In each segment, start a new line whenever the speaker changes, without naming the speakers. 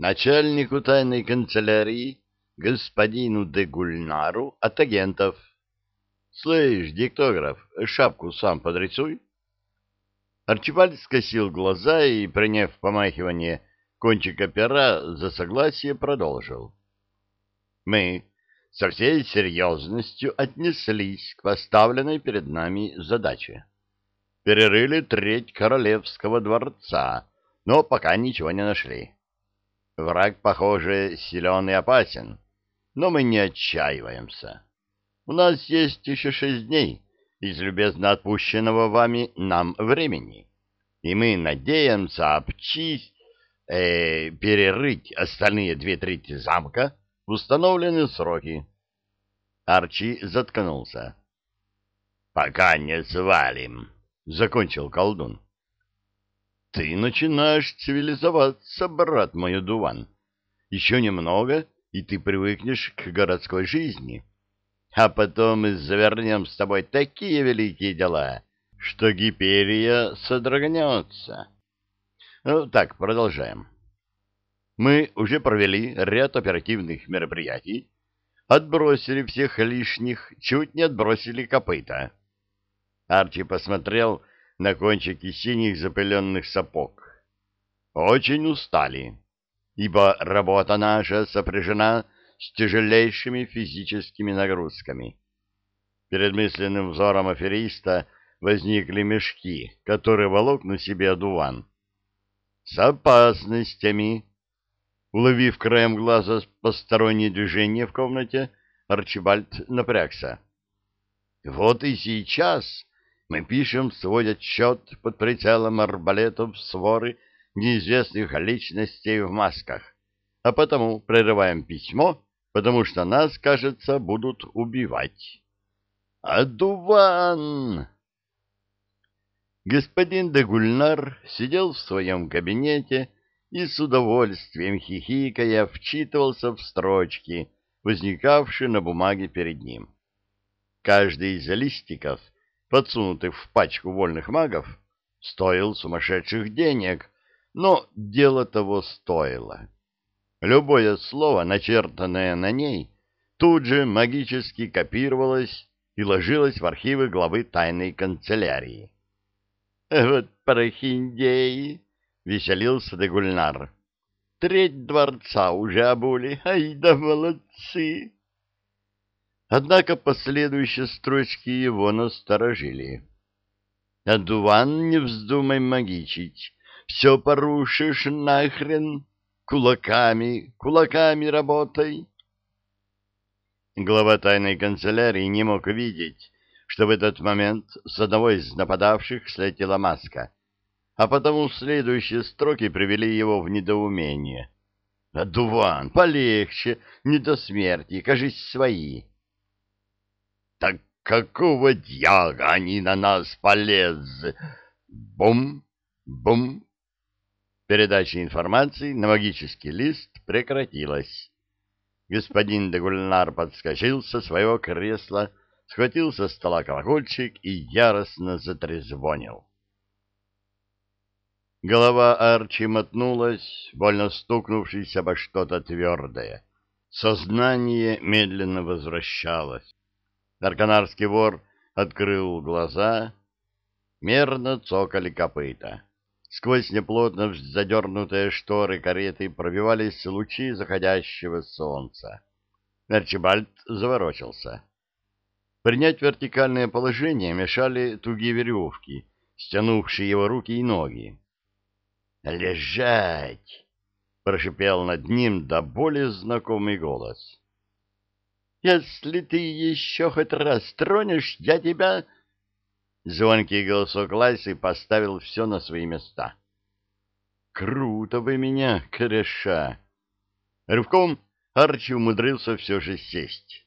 начальнику тайной канцелярии господину де Гульнару от агентов. Слышь, диктограф, шапку сам подрисуй. Арчибальд скосил глаза и, приняв помахивание кончика пера, за согласие продолжил. Мы со всей серьезностью отнеслись к поставленной перед нами задаче. Перерыли треть королевского дворца, но пока ничего не нашли. Враг, похоже, силен и опасен, но мы не отчаиваемся. У нас есть еще шесть дней из любезно отпущенного вами нам времени, и мы надеемся обчисть, э, перерыть остальные две трети замка в установленные сроки. Арчи заткнулся. — Пока не свалим, — закончил колдун. Ты начинаешь цивилизоваться, брат мой одуван. Еще немного, и ты привыкнешь к городской жизни. А потом мы завернем с тобой такие великие дела, что Гиперия содрогнется. Ну, так, продолжаем. Мы уже провели ряд оперативных мероприятий, отбросили всех лишних, чуть не отбросили копыта. Арчи посмотрел на кончики синих запыленных сапог. Очень устали, ибо работа наша сопряжена с тяжелейшими физическими нагрузками. Перед мысленным взором афериста возникли мешки, которые волок на себе одуван. С опасностями. Уловив краем глаза постороннее движение в комнате, Арчибальд напрягся. Вот и сейчас мы пишем свой отчет под прицелом арбалетов своры неизвестных личностей в масках, а потому прерываем письмо, потому что нас, кажется, будут убивать. Адуван! Господин де Гульнар сидел в своем кабинете и с удовольствием хихикая вчитывался в строчки, возникавшие на бумаге перед ним. Каждый из листиков — подсунутых в пачку вольных магов, стоил сумасшедших денег, но дело того стоило. Любое слово, начертанное на ней, тут же магически копировалось и ложилось в архивы главы тайной канцелярии. «Вот прохиндеи!» — веселился Дегульнар. «Треть дворца уже обули, ай да молодцы!» Однако последующие строчки его насторожили. «Адуван, не вздумай магичить, все порушишь нахрен, кулаками, кулаками работай». Глава тайной канцелярии не мог видеть, что в этот момент с одного из нападавших слетела маска, а потому следующие строки привели его в недоумение. «Адуван, полегче, не до смерти, кажись, свои». Так какого дьяга они на нас полез? Бум, бум. Передача информации на магический лист прекратилась. Господин Дегульнар подскочил со своего кресла, схватил со стола колокольчик и яростно затрезвонил. Голова Арчи мотнулась, больно стукнувшись обо что-то твердое. Сознание медленно возвращалось. Арканарский вор открыл глаза, мерно цокали копыта. Сквозь неплотно задернутые шторы кареты пробивались лучи заходящего солнца. Арчибальд заворочился. Принять вертикальное положение мешали тугие веревки, стянувшие его руки и ноги. «Лежать!» — прошипел над ним до боли знакомый голос. Если ты еще хоть раз тронешь, я тебя...» Звонкий голосок Лайсы поставил все на свои места. «Круто вы меня, кореша!» Рывком Арчи умудрился все же сесть.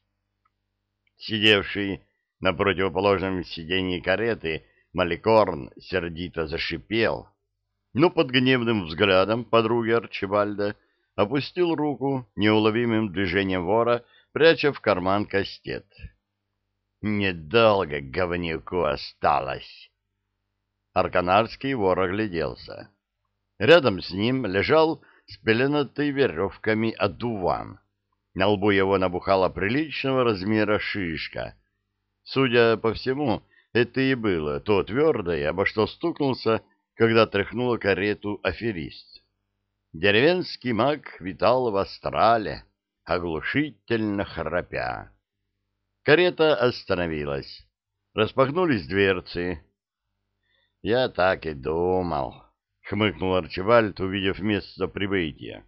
Сидевший на противоположном сиденье кареты Маликорн сердито зашипел, но под гневным взглядом подруги Арчибальда опустил руку неуловимым движением вора пряча в карман кастет. «Недолго говнюку осталось!» Арканарский вор огляделся. Рядом с ним лежал спеленатый веревками одуван. На лбу его набухала приличного размера шишка. Судя по всему, это и было то твердое, обо что стукнулся, когда тряхнула карету аферист. Деревенский маг витал в астрале, оглушительно храпя. Карета остановилась. Распахнулись дверцы. «Я так и думал», — хмыкнул Арчибальд, увидев место прибытия.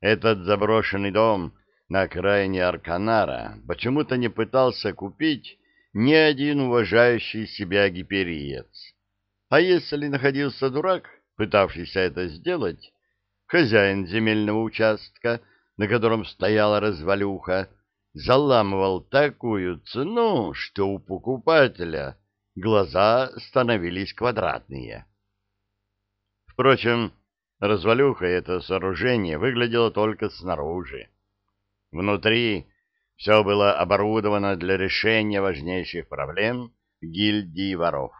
Этот заброшенный дом на окраине Арканара почему-то не пытался купить ни один уважающий себя гипериец. А если находился дурак, пытавшийся это сделать, хозяин земельного участка, на котором стояла развалюха, заламывал такую цену, что у покупателя глаза становились квадратные. Впрочем, развалюха это сооружение выглядело только снаружи. Внутри все было оборудовано для решения важнейших проблем гильдии воров.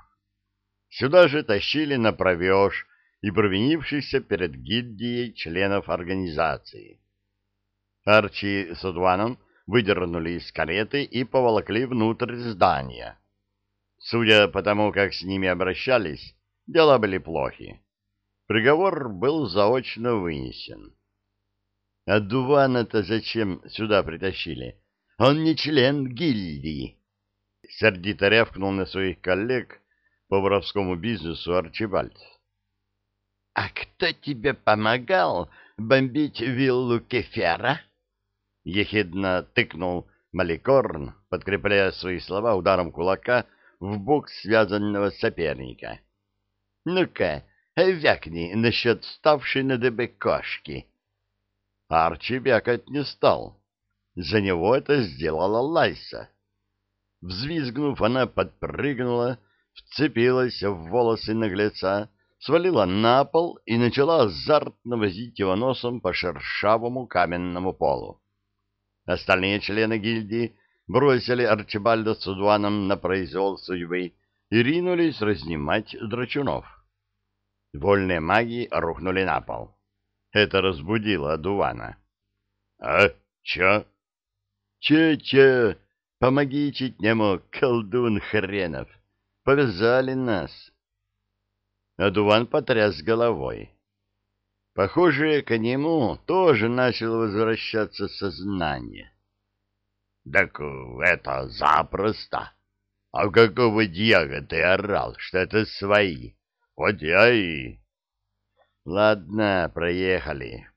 Сюда же тащили на провеж и провинившихся перед гильдией членов организации. Арчи с Удваном выдернули из кареты и поволокли внутрь здания. Судя по тому, как с ними обращались, дела были плохи. Приговор был заочно вынесен. А Дувана-то зачем сюда притащили? Он не член гильдии. Сердито рявкнул на своих коллег по воровскому бизнесу Арчибальд. — А кто тебе помогал бомбить виллу Кефера? — ехидно тыкнул Маликорн, подкрепляя свои слова ударом кулака в бок связанного соперника. — Ну-ка, вякни насчет ставшей на дыбы кошки. Арчи вякать не стал. За него это сделала Лайса. Взвизгнув, она подпрыгнула, вцепилась в волосы наглеца, свалила на пол и начала азартно возить его носом по шершавому каменному полу. Остальные члены гильдии бросили Арчибальда с Удваном на произвол судьбы и ринулись разнимать драчунов. Вольные маги рухнули на пол. Это разбудило Дувана. — А, чё? Че-че, помоги чуть не колдун хренов. Повязали нас. Адуван потряс головой. Похоже, к нему тоже начало возвращаться сознание. — Так это запросто. А какого дьяга ты орал, что это свои? Вот я и... Ладно, проехали.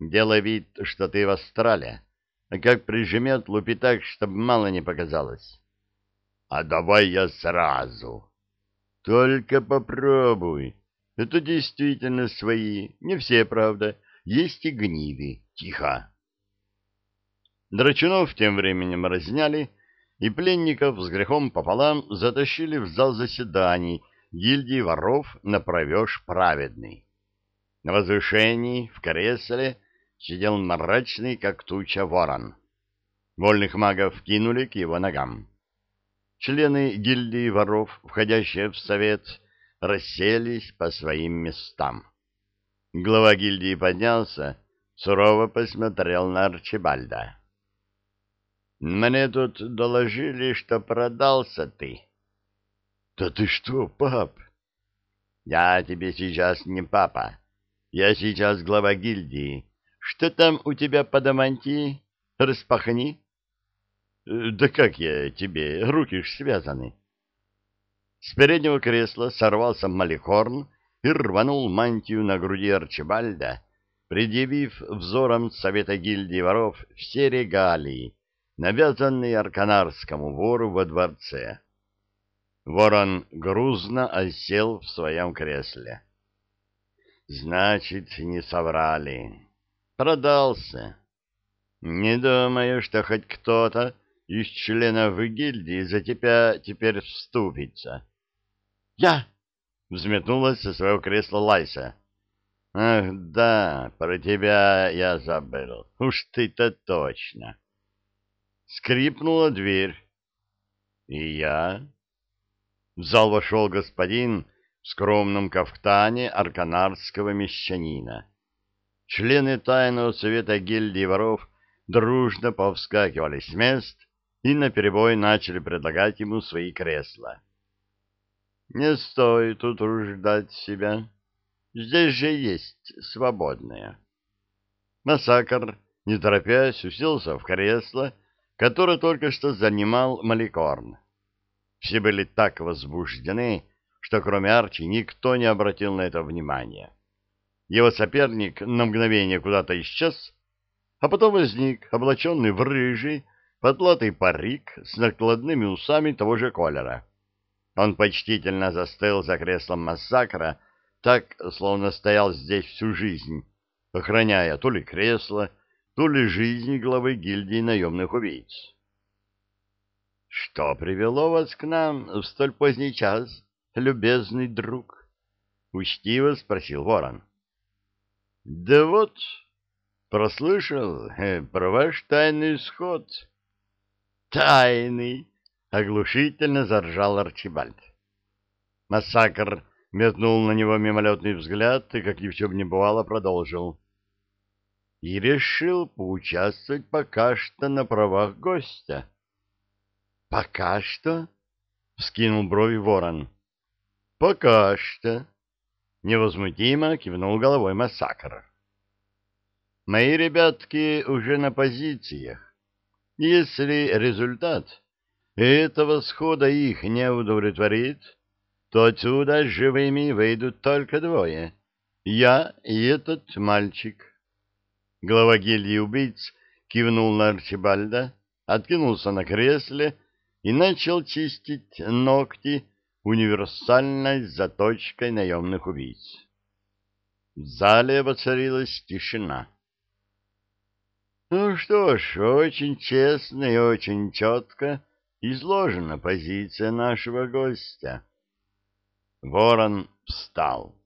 Делай вид, что ты в Астрале а как прижмет, лупи так, чтобы мало не показалось. — А давай я сразу. — Только попробуй. Это действительно свои. Не все, правда. Есть и гниды. Тихо. Драчунов тем временем разняли, и пленников с грехом пополам затащили в зал заседаний гильдии воров на провеж праведный. На возвышении, в кресле, сидел мрачный, как туча, ворон. Вольных магов кинули к его ногам. Члены гильдии воров, входящие в совет, расселись по своим местам. Глава гильдии поднялся, сурово посмотрел на Арчибальда. — Мне тут доложили, что продался ты. — Да ты что, пап? — Я тебе сейчас не папа. Я сейчас глава гильдии что там у тебя под амантией? Распахни. Э, да как я тебе? Руки ж связаны. С переднего кресла сорвался Малихорн и рванул мантию на груди Арчибальда, предъявив взором Совета гильдии воров все регалии, навязанные арканарскому вору во дворце. Ворон грузно осел в своем кресле. Значит, не соврали. Продался. Не думаю, что хоть кто-то из членов гильдии за тебя теперь вступится. Я! Взметнулась со своего кресла Лайса. Ах, да, про тебя я забыл. Уж ты-то точно. Скрипнула дверь. И я... В зал вошел господин в скромном кафтане арканарского мещанина члены тайного совета гильдии воров дружно повскакивали с мест и наперебой начали предлагать ему свои кресла. Не стоит утруждать себя. Здесь же есть свободное. Массакр, не торопясь, уселся в кресло, которое только что занимал Маликорн. Все были так возбуждены, что кроме Арчи никто не обратил на это внимания. Его соперник на мгновение куда-то исчез, а потом возник, облаченный в рыжий, потлатый парик с накладными усами того же колера. Он почтительно застыл за креслом массакра, так, словно стоял здесь всю жизнь, охраняя то ли кресло, то ли жизнь главы гильдии наемных убийц. — Что привело вас к нам в столь поздний час, любезный друг? — учтиво спросил ворон. — Да вот, прослышал э, про ваш тайный исход. — Тайный! — оглушительно заржал Арчибальд. Массакр метнул на него мимолетный взгляд и, как ни в чем не бывало, продолжил. И решил поучаствовать пока что на правах гостя. — Пока что? — вскинул брови ворон. — Пока что. Невозмутимо кивнул головой массакр. — Мои ребятки уже на позициях. Если результат этого схода их не удовлетворит, то отсюда живыми выйдут только двое — я и этот мальчик. Глава гильдии убийц кивнул на Арчибальда, откинулся на кресле и начал чистить ногти универсальной заточкой наемных убийц. В зале воцарилась тишина. Ну что ж, очень честно и очень четко изложена позиция нашего гостя. Ворон встал.